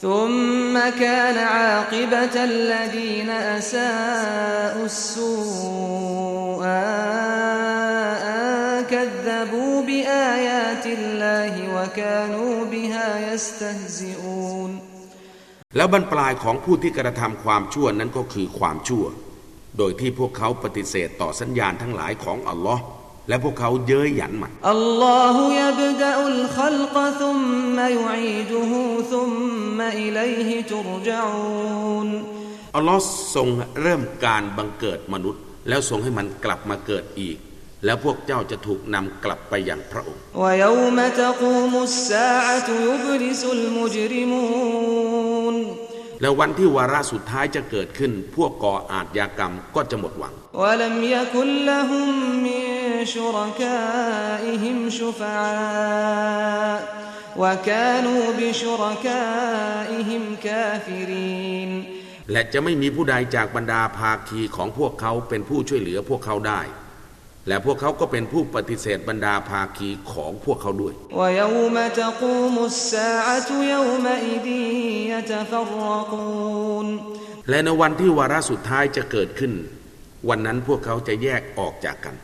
ثم كان عاقبة الذين أساءوا السوء أن كذبوا بآيات الله وكانوا بها يستهزئون แล้วบรรปลายของผู้ที่กระทำความชั่วนั้นก็คือความชั่ว โดยที่พวกเขาปฏิเสธต่อสัญญาณทั้งหลายของอัลลอฮ์ และพวกเขาเย้ยหยันมันอัลลอฮฺยับดะอุลขลกซุมมายุอีดุฮูซุมมาอิลัยฮิจุรจาอูนอัลลอฮ์ทรงเริ่มการบังเกิดมนุษย์ แล้วทรงให้มันกลับมาเกิดอีก แล้วพวกเจ้าจะถูกนำกลับไปอย่างพระองค์และ แล้ววันที่วาระสุดท้ายจะเกิดขึ้น พวกก่ออาทยากรรมก็จะหมดหวัง ولم يكن لهم من شركائهم شفعاء وكانوا بشركائهم كافرين และจะไม่มีผู้ใดจากบรรดาภาคีของพวกเขาเป็นผู้ช่วยเหลือพวกเขาได้ และพวกเขาก็เป็นผู้ปฏิเสธบรรดาภาคีของพวกเขาด้วย และในวันที่วาระสุดท้ายจะเกิดขึ้น วันนั้นพวกเขาจะแยกออกจากกัน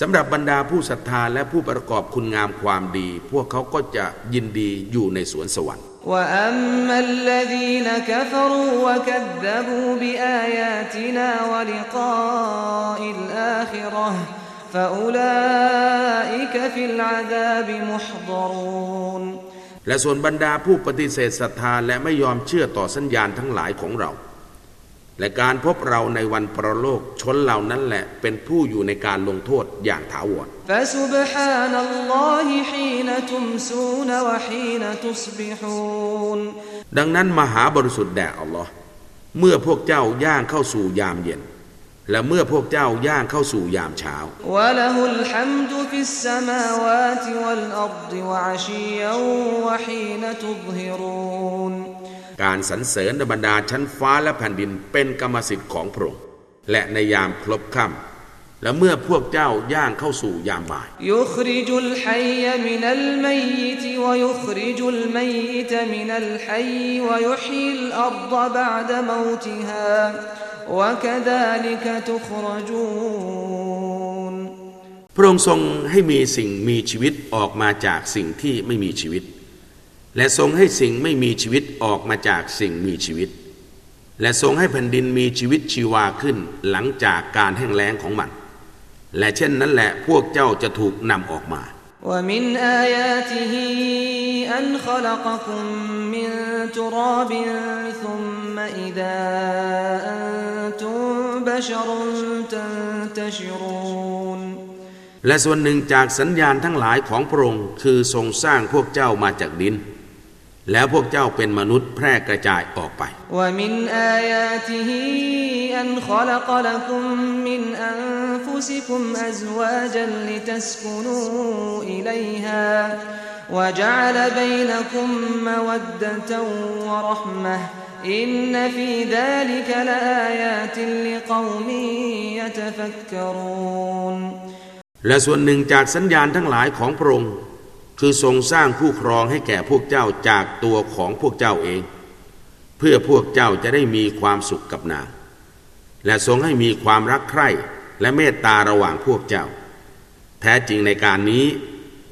สำหรับบรรดาผู้ศรัทธาและผู้ประกอบคุณงามความดี พวกเขาก็จะยินดีอยู่ในสวนสวรรค์ وأما الذين كفروا وكذبوا بآياتنا ولقاء الآخرة فأولئك في العذاب محضرون และส่วนบรรดาผู้ปฏิเสธศรัทธาและไม่ยอมเชื่อต่อสัญญาณทั้งหลายของเรา และการพบเราในวันประโลกชนเหล่านั้นแหละเป็นผู้อยู่ในการลงโทษอย่างถาวรดังนั้นมหาบริสุทธิ์แด่อัลลอฮ์เมื่อพวกเจ้าย่างเข้าสู่ยามเย็น และเมื่อพวกเจ้าย่างเข้าสู่ยามเช้า และ การสรรเสริญบรรดาชั้นฟ้าและแผ่นดินเป็นกรรมสิทธิ์ของพระองค์และในยามครบค่ำและเมื่อพวกเจ้าย่างเข้าสู่ยามบ่ายพระองค์ทรงให้มีสิ่งมีชีวิตออกมาจากสิ่งที่ไม่มีชีวิต และทรงให้สิ่งไม่มีชีวิตออกมาจากสิ่งมีชีวิต และทรงให้แผ่นดินมีชีวิตชีวาขึ้นหลังจากการแห้งแล้งของมัน และเช่นนั้นแหละพวกเจ้าจะถูกนำออกมา ومن آياته أن خلقكم من تراب ثم إذا أنتم بشر تنتشرون และส่วนหนึ่งจากสัญญาณทั้งหลายของพระองค์คือทรงสร้างพวกเจ้ามาจากดิน แล้วพวกเจ้าเป็นมนุษย์แพร่กระจายออกไป ومن آياته أن خلق لكم من أنفسكم أزواجا لتسكنوا إليها وجعل بينكم مودة ورحمة إن في ذلك لآيات لقوم يتفكرون และส่วนหนึ่งจากสัญญาณทั้งหลายของพระองค์ คือทรงสร้างผู้ครองให้แก่พวกเจ้าจากตัวของพวกเจ้าเอง เพื่อพวกเจ้าจะได้มีความสุขกับนาง และทรงให้มีความรักใคร่และเมตตาระหว่างพวกเจ้า แท้จริงในการนี้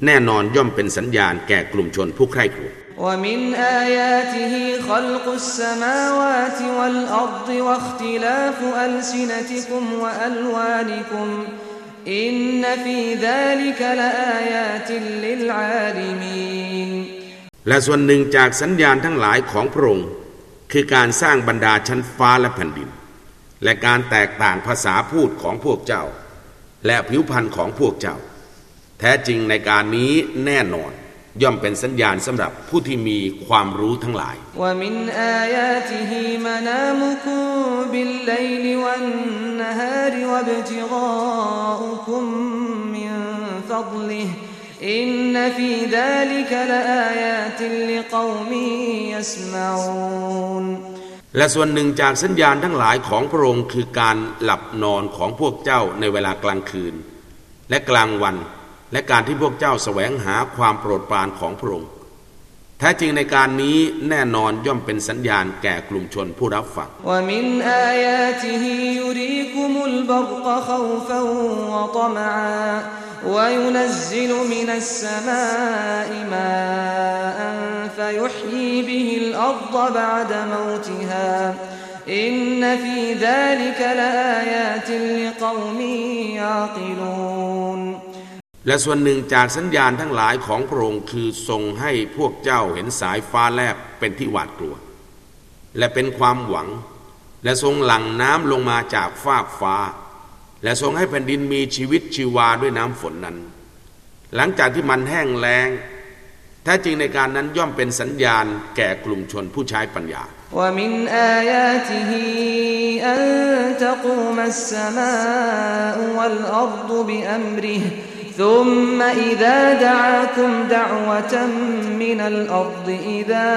แน่นอนย่อมเป็นสัญญาณแก่กลุ่มชนผู้ใคร่ครวญ ومن آياته خلق السماوات والأرض واختلاف ألسنتكم وألوانكم อินฟีซาลิกลาอายาติลิลอาลิมีนและส่วนหนึ่งจากสัญญาณทั้งหลายของพระองค์ คือการสร้างบรรดาชั้นฟ้าและแผ่นดิน และการแตกต่างภาษาพูดของพวกเจ้า และผิวพรรณของพวกเจ้า แท้จริงในการนี้แน่นอนย่อมเป็นสัญญาณสำหรับผู้ที่มีความรู้ทั้งหลาย بالليل والنهار وابتغاؤكم من فضله إن في ذلك لآيات لقوم يسمعون และส่วนหนึ่งจากสัญญาณทั้งหลายของพระองค์คือการหลับนอนของพวกเจ้าในเวลากลางคืน และกลางวัน และการที่พวกเจ้าแสวงหาความโปรดปรานของพระองค์แ ท้จริงในการนี้แน่นอนย่อมเป็นสัญญาณแก่กลุ่มชนผู้รับฟังอินฟีดาลิกลาอายาติลกอมียากิลูน และส่วนหนึ่งจากสัญญาณทั้งหลายของพระองค์คือทรงให้พวกเจ้าเห็นสายฟ้าแลบเป็นที่หวาดกลัว และเป็นความหวัง และทรงหลั่งน้ำลงมาจากฟากฟ้าและทรงให้แผ่นดินมีชีวิตชีวาด้วยน้ำฝนนั้น หลังจากที่มันแห้งแล้งแท้จริงในการนั้นย่อมเป็นสัญญาณแก่กลุ่มชนผู้ใช้ปัญญา ومن آياته أن تقوم السماء والأرض بأمره ثم إذا دعاكم دعوة من الأرض إذا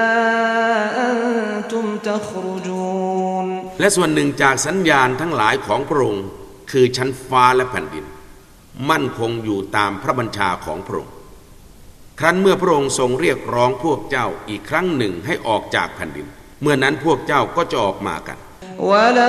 أنتم تخرجون และส่วนหนึ่งจากสัญญาณทั้งหลายของพระองค์คือชั้นฟ้าและแผ่นดิน มั่นคงอยู่ตามพระบัญชาของพระองค์ครั้นเมื่อพระองค์ทรงเรียกร้องพวกเจ้าอีกครั้งหนึ่งให้ออกจากแผ่นดิน เมื่อนั้นพวกเจ้าก็จะออกมากัน และ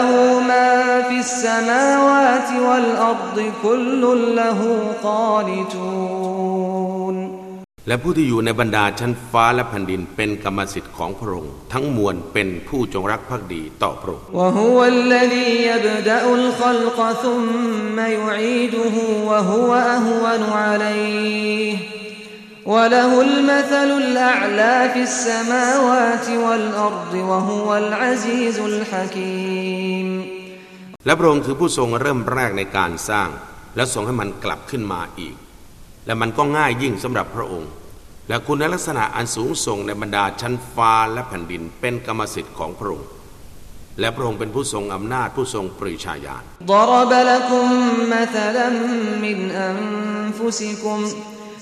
และผู้ที่อยู่ในบรรดาชั้นฟ้าและแผ่นดินเป็นกรรมสิทธิ์ของพระองค์ทั้งมวลเป็นผู้จงรักภักดีต่อพระองค์และ พระองค์คือผู้ทรงเริ่มแรกในการสร้าง และทรงให้มันกลับขึ้นมาอีก และมันก็ง่ายยิ่งสำหรับพระองค์และคุณลักษณะอันสูงส่งในบรรดาชั้นฟ้าและแผ่นดินเป็นกรรมสิทธิ์ของพระองค์และพระองค์เป็นผู้ทรงอำนาจผู้ทรงปริชาญาณ ضرب لكم مثلا من أنفسكم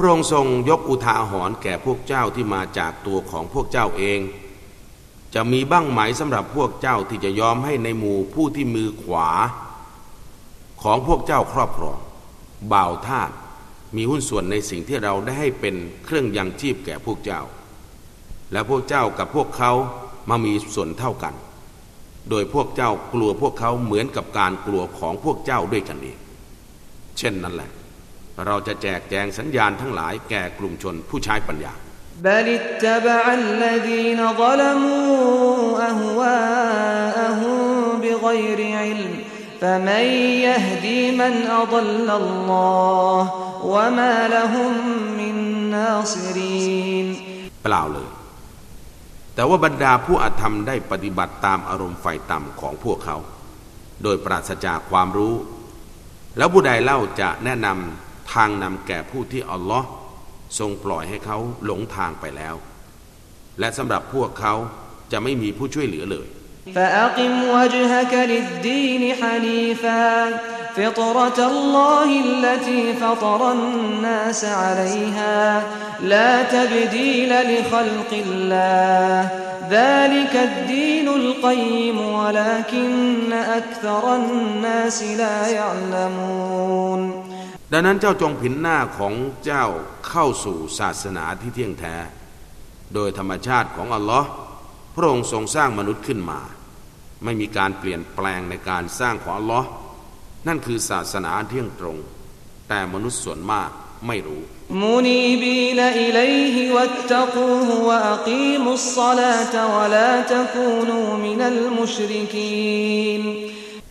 พระองค์ทรงยกอุทาหรณ์แก่พวกเจ้าที่มาจากตัวของพวกเจ้าเอง จะมีบ้างไหมสำหรับพวกเจ้าที่จะยอมให้ในหมู่ผู้ที่มือขวา ของพวกเจ้าครอบครองบ่าวทาสมีหุ้นส่วนในสิ่งที่เราได้ให้เป็นเครื่องยังชีพแก่พวกเจ้า และพวกเจ้ากับพวกเขามามีส่วนเท่ากัน โดยพวกเจ้ากลัวพวกเขาเหมือนกับการกลัวของพวกเจ้าด้วยกันเอง เช่นนั้นแหละ เราจะแจกแจงสัญญาณทั้งหลายแก่กลุ่มชนผู้ใช้ปัญญา بل اتبع الذين ظلموا أهواءهم بغير علم فمن يهدي من أضل الله وما لهم من ناصرين เปล่าเลย แต่ว่าบรรดาผู้อาธรรมได้ปฏิบัติตามอารมณ์ไฟต่ำของพวกเขา โดยปราศจากความรู้ แล้วผู้ใดเล่าจะแนะนำ ทางนำแก่ผู้ที่อัลลอฮ์ทรงปล่อยให้เขาหลงทางไปแล้ว และสำหรับพวกเขาจะไม่มีผู้ช่วยเหลือเลย فأقم وجهك للدين حنيفا فطرة الله التي فطر الناس عليها لا تبديل لخلق الله ذلك الدين القيم ولكن أكثر الناس لا يعلمون ดังนั้นเจ้าจงผินหน้าของเจ้าเข้าสู่ศาสนาที่เที่ยงแท้ โดยธรรมชาติของอัลลอฮ์พระองค์ทรงสร้างมนุษย์ขึ้นมา ไม่มีการเปลี่ยนแปลงในการสร้างของอัลลอฮ์นั่นคือศาสนาเที่ยงตรง แต่มนุษย์ส่วนมากไม่รู้มุนีบีนอิลัยฮิวัตตะกูฮวะอักีมุสศลาตวะลาตะกูนูมินัลมุชริกีน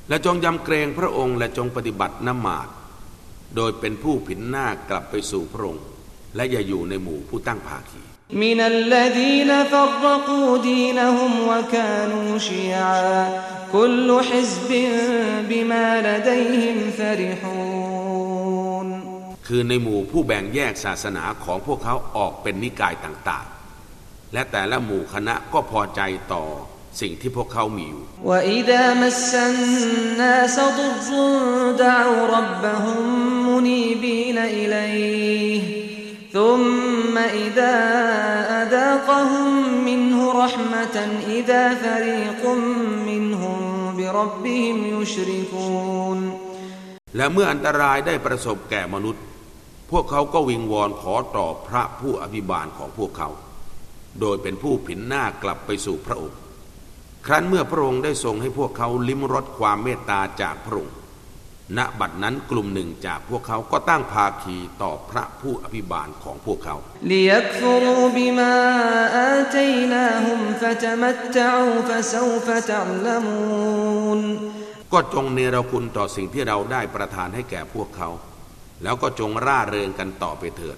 และจงยำเกรงพระองค์และจงปฏิบัตินมาด โดยเป็นผู้ผินหน้ากลับไปสู่พระองค์และอย่าอยู่ในหมู่ผู้ตั้งภาคีมินัลลดีนฟรกูดีนฮุมวะกานูชิยาคุลฮิซบิบิมาลดัยฮิมฟริฮูคือในหมู่ผู้แบ่งแยกศาสนาของพวกเขาออกเป็นนิกายต่างๆ และแต่ละหมู่คณะก็พอใจต่อ สิ่งที่พวกเขามีอยู่และเมื่ออันตรายได้ประสบแก่มนุษย์ พวกเขาก็วิงวอนขอต่อพระผู้อภิบาลของพวกเขา โดยเป็นผู้ผินหน้ากลับไปสู่พระองค์ ครั้นเมื่อพระองค์ได้ทรงให้พวกเขาลิ้มรสความเมตตาจากพระองค์ณบัดนั้นกลุ่มหนึ่งจากพวกเขาก็ตั้งภาคีต่อพระผู้อภิบาลของพวกเขาก็จงเนรคุณต่อสิ่งที่เราได้ประทานให้แก่พวกเขา แล้วก็จงร่าเริงกันต่อไปเถิด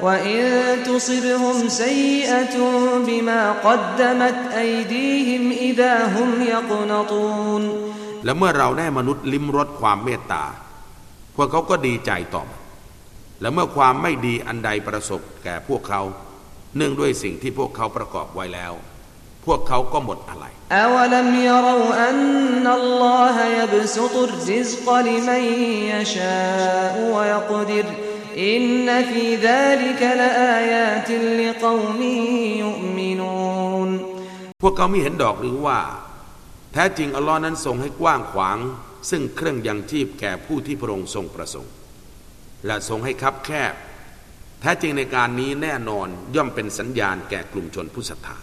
وإن تصبهم سيئة بما قدمت أيديهم إذا هم يقنطون และเมื่อเราได้มนุษย์ลิ้มรสความเมตตา พวกเขาก็ดีใจตอบ และเมื่อความไม่ดีอันใดประสบแก่พวกเขา เนื่องด้วยสิ่งที่พวกเขาประกอบไว้แล้ว พวกเขาก็หมดอะไร อินนฟีซาลิกลอายาติลิกอมียุมินูนพวกเขาไม่เห็นดอกหรือว่า แท้จริงอัลลอฮ์นั้นทรงให้กว้างขวาง ซึ่งเครื่องยังชีพแก่ผู้ที่พระองค์ทรงประสงค์ และทรงให้คับแคบแท้จริงในการนี้แน่นอนย่อมเป็นสัญญาณแก่กลุ่มชนผู้ศรัทธา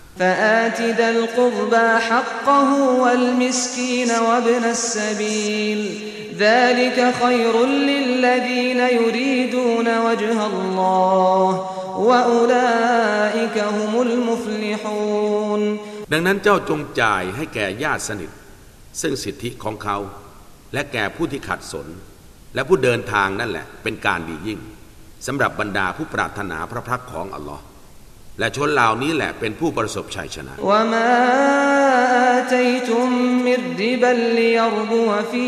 فآت ذا القربى حقه والمسكين وابن السبيل ذلك خير للذين يريدون وجه الله وأولئك هم المفلحون ดังนั้นเจ้าจงจ่ายให้แก่ญาติสนิท ซึ่งสิทธิของเขา และแก่ผู้ที่ขัดสน และผู้เดินทางนั่นแหละ เป็นการดียิ่งสำหรับบรรดาผู้ปรารถนาพระพักของอัลลอฮ์ และชนเหล่านี้แหละเป็นผู้ประสบชัยชนะ وما آتيتم من ربا ليربو في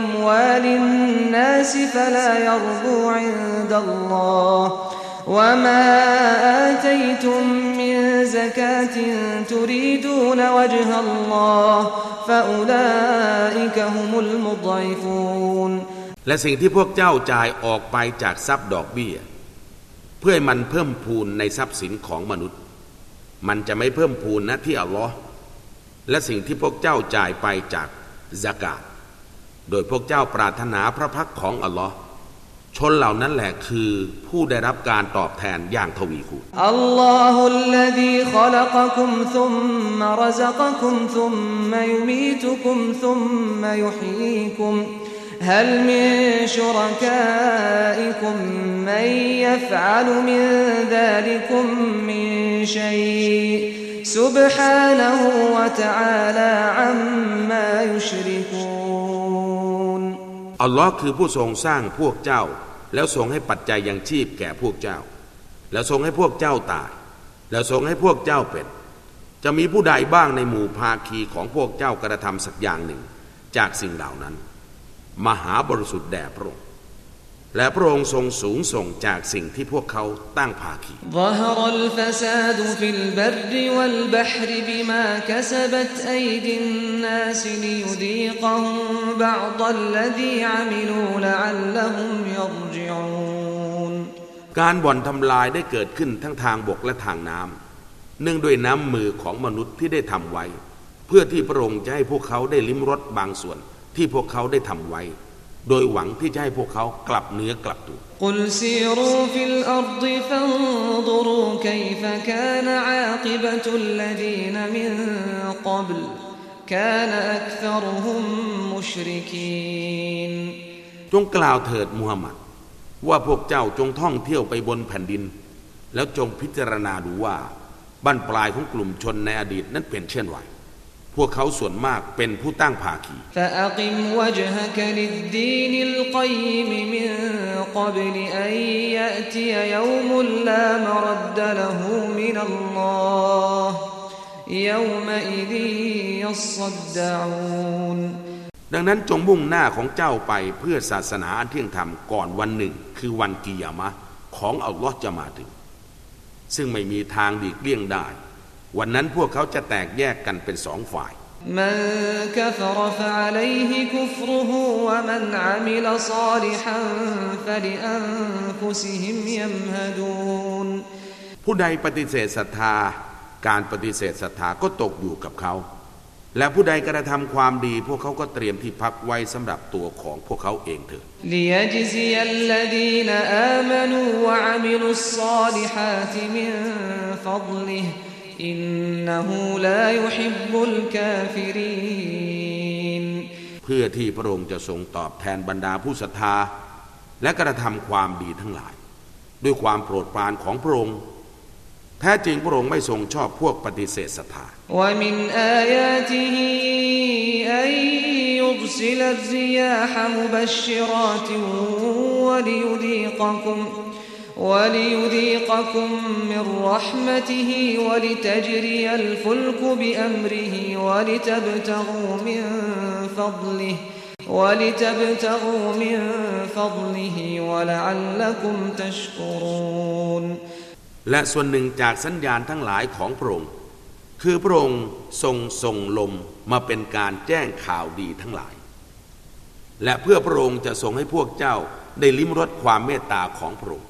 أموال الناس فلا يربو عند الله وما آتيتم من زكاة تريدون وجه الله فأولئك هم المضعفون และสิ่งที่พวกเจ้าจ่ายออกไปจากทรัพย์ดอกเบี้ย เพื่อให้มันเพิ่มพูนในทรัพย์สินของมนุษย์ มันจะไม่เพิ่มพูนนะที่อัลลอฮ์และสิ่งที่พวกเจ้าจ่ายไปจากสกาดโดยพวกเจ้าปรารถนาพระพักของอัลลอฮ์ชนเหล่านั้นแหละคือผู้ได้รับการตอบแทนอย่างทวีคูณอัลลอฮุลลดีขลักคุมซุมมารซักคุมซุมมายุมีตุคุมซุมมายุฮีคุม هل من شركائكم من يفعل من ذلكم من شيء سبحانه وتعالى عما يشركون อัลลอฮ์คือผู้ทรงสร้างพวกเจ้า แล้วทรงให้ปัจจัยยังชีพแก่พวกเจ้า แล้วทรงให้พวกเจ้าตาย แล้วทรงให้พวกเจ้าเป็น จะมีผู้ใดบ้างในหมู่ภาคีของพวกเจ้ากระทำสักอย่างหนึ่ง จากสิ่งเหล่านั้น มหาบริสุทธิ์แด่พระองค์และพระองค์ทรงสูงส่งจากสิ่งที่พวกเขาตั้งภาคีการบ่อนทำลายได้เกิดขึ้นทั้งทางบกและทางน้ำเนื่องด้วยน้ำมือของมนุษย์ที่ได้ทำไว้ เพื่อที่พระองค์จะให้พวกเขาได้ลิ้มรสบางส่วน ที่พวกเขาได้ทำไว้ โดยหวังที่จะให้พวกเขากลับเนื้อกลับตัว قل سيروا في الأرض فانظروا كيف كان عاقبة الذين من قبل كان أكثرهم مشركين จงกล่าวเถิดมูฮัมหมัด ว่าพวกเจ้าจงท่องเที่ยวไปบนแผ่นดิน แล้วจงพิจารณาดูว่าบั้นปลายของกลุ่มชนในอดีตนั้นเป็นเช่นไรพ พวกเขาส่วนมากเป็นผู้ตั้งภาคีดังนั้นจงมุ่งหน้าของเจ้าไปเพื่อศาสนาอันเที่ยงธรรมก่อนวันหนึ่ง คือวันกิยามะของอัลลอฮ์จะมาถึง ซึ่งไม่มีทางหลีกเลี่ยงได้ วันนั้นพวกเขาจะแตกแยกกันเป็นสองฝ่าย من كفر فعليه كفره ومن عمل صالحا فلأنفسهم يمهدون ผู้ใดปฏิเสธศรัทธา การปฏิเสธศรัทธาก็ตกอยู่กับเขา และผู้ใดกระทำความดี พวกเขาก็เตรียมที่พักไว้สำหรับตัวของพวกเขาเองเถิด ليجزي الذين آمنوا وعملوا الصالحات من فضله إنه لا يحب الكافرين เพื่อที่พระองค์จะทรงตอบแทนบรรดาผู้ศรัทธา และกระทำความดีทั้งหลาย ด้วยความโปรดปรานของพระองค์แท้จริงพระองค์ไม่ทรงชอบพวกปฏิเสธศรัทธา وليذيقكم وليذيقكم من رحمته ولتجري الفلك بأمره ولتبتغوا من فضله ولتبتغوا من فضله ولعلكم تشكرون และส่วนหนึ่งจากสัญญาณทั้งหลายของพระองค์ คือพระองค์ทรงส่งลมมาเป็นการแจ้งข่าวดีทั้งหลาย และเพื่อพระองค์จะทรงให้พวกเจ้าได้ลิ้มรสความเมตตาของพระองค์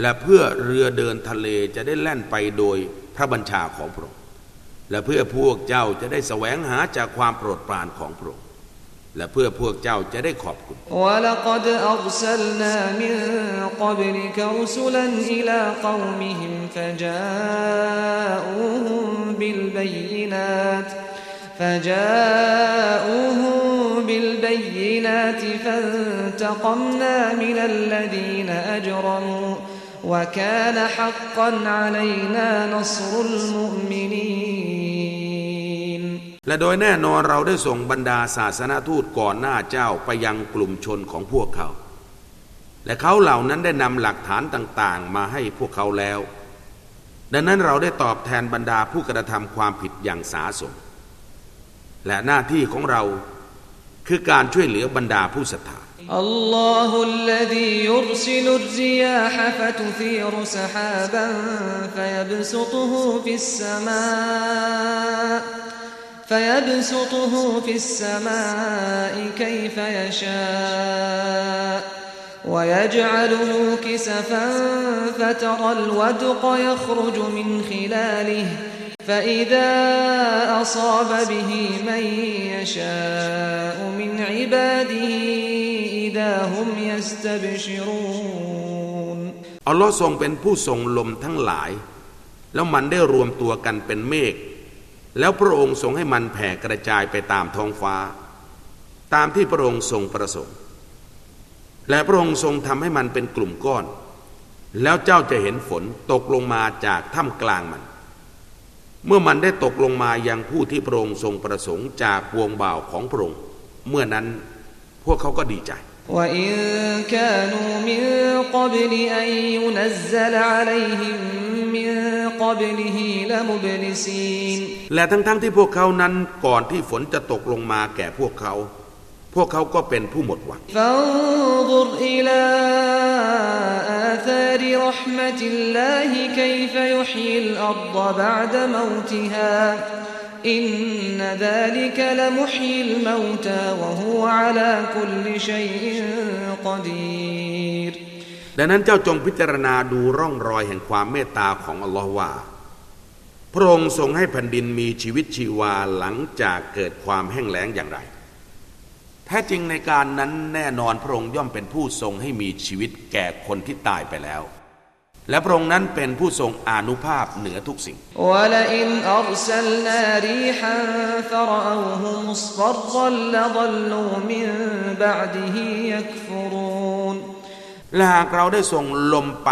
และเพื่อเรือเดินทะเลจะได้แล่นไปโดยพระบัญชาของพระองค์ และเพื่อพวกเจ้าจะได้แสวงหาจากความโปรดปรานของพระองค์ และเพื่อพวกเจ้าจะได้ขอบคุณ ولقد أرسلنا من قبلك رسلا إلى قومهم فجاءوهم بالبينات فجاءوهم بالبينات فانتقمنا من الذين أجرموا وكان حقا علينا نصر المؤمنين และโดยแน่นอนเราได้ส่งบรรดาศาสนาทูตก่อนหน้าเจ้าไปยังกลุ่มชนของพวกเขา และเขาเหล่านั้นได้นำหลักฐานต่างๆ มาให้พวกเขาแล้ว ดังนั้นเราได้ตอบแทนบรรดาผู้กระทำความผิดอย่างสาสม และหน้าที่ของเรา คือการช่วยเหลือบรรดาผู้ศรัทธา الله الذي يرسل الرياح فتثير سحابا فيبسطه في السماء فيبسطه في السماء كيف يشاء ويجعله كسفا فترى الودق يخرج من خلاله فإذا أصاب به من يشاء من عباده إذا هم يستبشرون อัลลอฮ์ทรงเป็นผู้ทรงลมทั้งหลาย แล้วมันได้รวมตัวกันเป็นเมฆ แล้วพระองค์ทรงให้มันแผ่กระจายไปตามท้องฟ้า ตามที่พระองค์ทรงประสงค์ และพระองค์ทรงทำให้มันเป็นกลุ่มก้อน แล้วเจ้าจะเห็นฝนตกลงมาจากถ้ำกลางมัน เมื่อมันได้ตกลงมายังผู้ที่พระองค์ทรงประสงค์จากวงบ่าวของพระองค์เมื่อนั้นพวกเขาก็ดีใจและทั้งๆทที่พวกเขานั้นก่อนที่ฝนจะตกลงมาแก่พวกเขา พวกเขาก็เป็นผู้หมดหวังดังนั้นเจ้าจงพิจารณาดูร่องรอยแห่งความเมตตาของอัลลอฮ์ว่า พระองค์ทรงให้แผ่นดินมีชีวิตชีวาหลังจากเกิดความแห้งแล้งอย่างไร แท้จริงในการนั้นแน่นอนพระองค์ย่อมเป็นผู้ทรงให้มีชีวิตแก่คนที่ตายไปแล้ว และพระองค์นั้นเป็นผู้ทรงอนุภาพเหนือทุกสิ่งและหากเราได้ส่งลมไป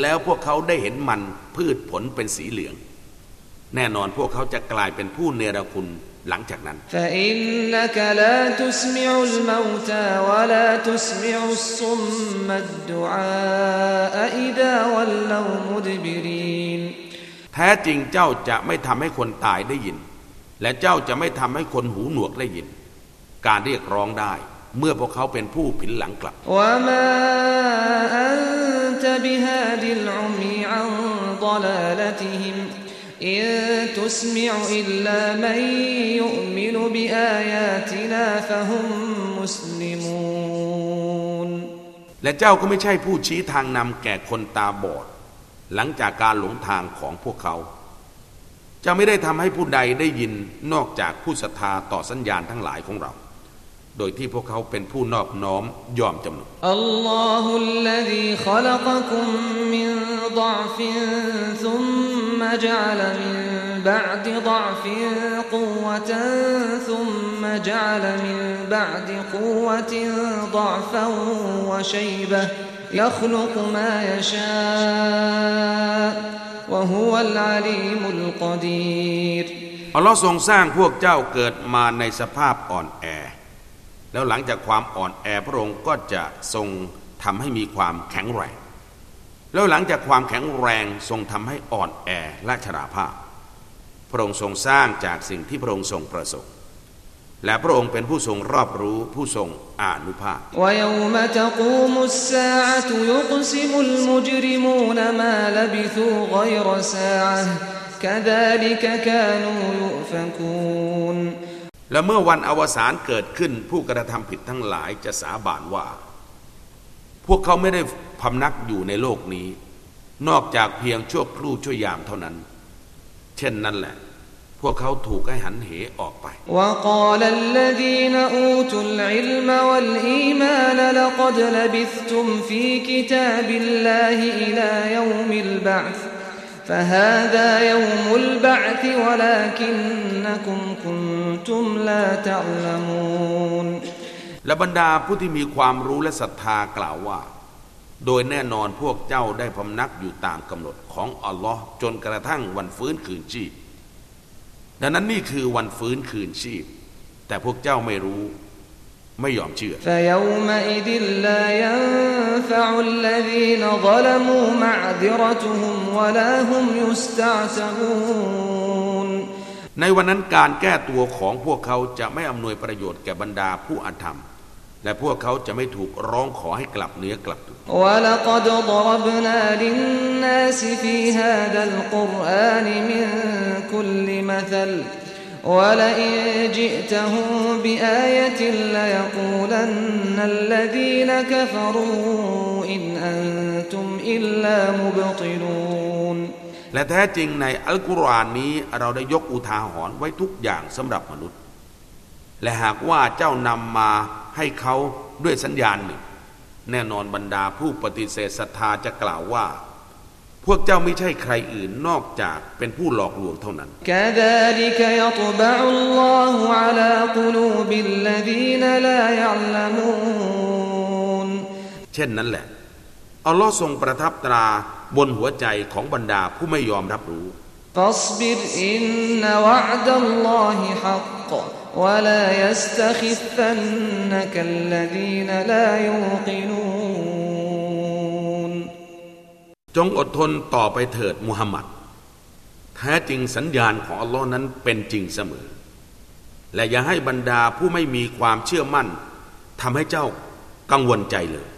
แล้วพวกเขาได้เห็นมันพืชผลเป็นสีเหลือง แน่นอนพวกเขาจะกลายเป็นผู้เนรคุณ หลังจากนั้นแท้จริงเจ้าจะไม่ทำให้คนตายได้ยิน และเจ้าจะไม่ทำให้คนหูหนวกได้ยิน การเรียกร้องได้ เมื่อพวกเขาเป็นผู้ผินหลังกลับว أنت بهاد العمي عن ضلالتهم إن تسمع إلا من يؤمن بآياتنا فهم مسلمون และเจ้าก็ไม่ใช่ผู้ชี้ทางนำแก่คนตาบอด หลังจากการหลงทางของพวกเขา จะไม่ได้ทำให้ผู้ใดได้ยินนอกจากผู้ศรัทธาต่อสัญญาณทั้งหลายของเรา โ ดยที่พวกเขาเป็นผู้นอบน้อมยอมจำนน الله الذي خلقكم من ضعف ثم جعل من بعد ضعف قوة ثم جعل من بعد قوة ضعفا وشيبة يخلق ما يشاء وهو العليم القدير อัลลอฮ์ทรงสร้างพวกเจ้าเกิดมาในสภาพอ่อนแอ แล้วหลังจากความอ่อนแอพระองค์ก็จะทรงทำให้มีความแข็งแรง แล้วหลังจากความแข็งแรงทรงทำให้อ่อนแอและชราภาพ พระองค์ทรงสร้างจากสิ่งที่พระองค์ทรงประสงค์และพระองค์เป็นผู้ทรงรอบรู้ผู้ทรงอนุภาพ และเมื่อวันอวสานเกิดขึ้น ผู้กระทำผิดทั้งหลายจะสาบานว่า พวกเขาไม่ได้พำนักอยู่ในโลกนี้ นอกจากเพียงชั่วครู่ชั่วยามเท่านั้น เช่นนั้นแหละ พวกเขาถูกให้หันเหออกไปและ فهذا يوم البعث ولكنكم كنتم لا تعلمون และบรรดาผู้ที่มีความรู้และศรัทธากล่าวว่า โดยแน่นอนพวกเจ้าได้พำนักอยู่ตามกำหนดของอัลลอฮ์จนกระทั่งวันฟื้นคืนชีพ ดังนั้นนี่คือวันฟื้นคืนชีพ แต่พวกเจ้าไม่รู้ ไม่ยอมเชื่อในวันนั้นการแก้ตัวของพวกเขาจะไม่อำนวยประโยชน์แก่บรรดาผู้อธรรม และพวกเขาจะไม่ถูกร้องขอให้กลับเนื้อกลับตัวและ في هذا القرآن من كل مثل ولئن جئتهم بآية ليقولن الذين كفروا إن أنتم إلا مبطلون และแท้จริงในอัลกุรอานนี้เราได้ยกอุทาหรณ์ไว้ทุกอย่างสำหรับมนุษย์ และหากว่าเจ้านำมาให้เขาด้วยสัญญาณหนึ่ง แน่นอนบรรดาผู้ปฏิเสธศรัทธาจะกล่าวว่า พวกเจ้าไม่ใช่ใครอื่นนอกจากเป็นผู้หลอกลวงเท่านั้น كذلك يطبع الله على قلوب الذين لا يعلمون เช่นนั้นแหละ อัลลอฮ์ทรงประทับตราบนหัวใจของบรรดาผู้ไม่ยอมรับรู้ فاصبر إن وعد الله حق ولا يستخفنك الذين لا يوقنون จงอดทนต่อไปเถิดมุฮัมมัดแท้จริงสัญญาณของอัลลอฮ์นั้นเป็นจริงเสมอ และอย่าให้บรรดาผู้ไม่มีความเชื่อมั่นทำให้เจ้ากังวลใจเลย